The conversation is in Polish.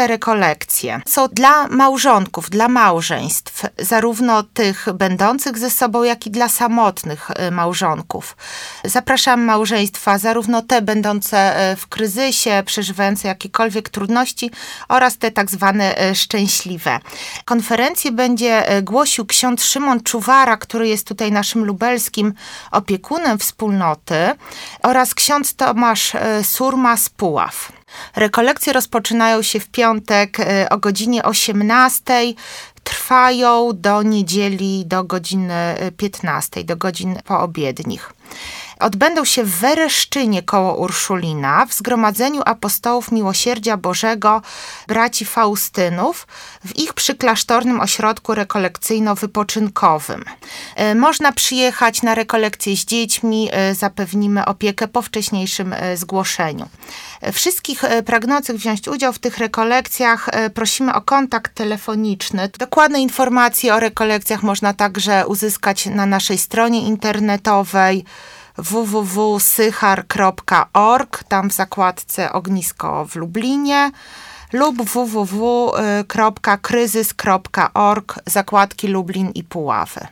te rekolekcje są dla małżonków, dla małżeństw, zarówno tych będących ze sobą, jak i dla samotnych y, małżonków. Zapraszam małżeństwa, zarówno te będące y, w kryzysie, przeżywające jakiekolwiek trudności oraz te tak zwane y, szczęśliwe. Konferencję będzie głosił ksiądz Szymon Czuwara, który jest tutaj naszym lubelskim opiekunem wspólnoty oraz ksiądz Tomasz Surma z Puław. Rekolekcje rozpoczynają się w piątek e, o godzinie 18. Trwają do niedzieli do godziny 15, do godzin poobiednich odbędą się w Wereszczynie koło Urszulina w Zgromadzeniu Apostołów Miłosierdzia Bożego braci Faustynów w ich przyklasztornym ośrodku rekolekcyjno-wypoczynkowym. E, można przyjechać na rekolekcję z dziećmi, e, zapewnimy opiekę po wcześniejszym e, zgłoszeniu. Wszystkich pragnących wziąć udział w tych rekolekcjach prosimy o kontakt telefoniczny. Dokładne informacje o rekolekcjach można także uzyskać na naszej stronie internetowej www.sychar.org, tam w zakładce Ognisko w Lublinie lub www.kryzys.org, zakładki Lublin i Puławy.